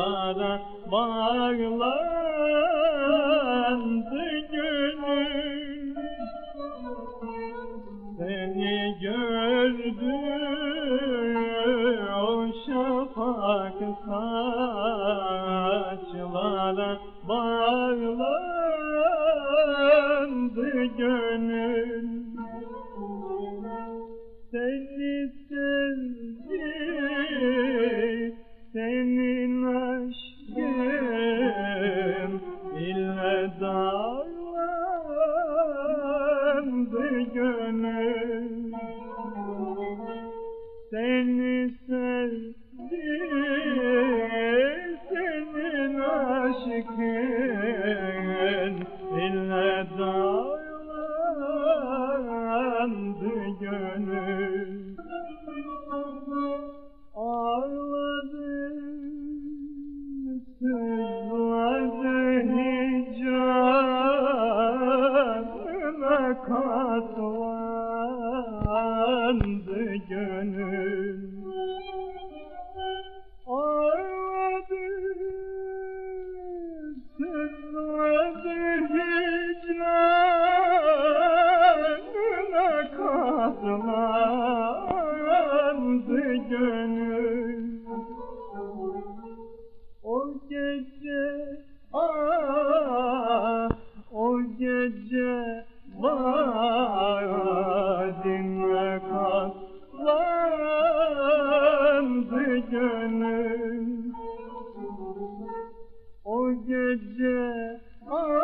saçlara bağlandı gönül Seni gördü o şafak saçlara bağlandı gönül ile dağlandı gönül. Seni sevdi senin aşkın. İle dağlandı gönül gönül. O gece ah o gece vadinle katlandı gönül. O gece ah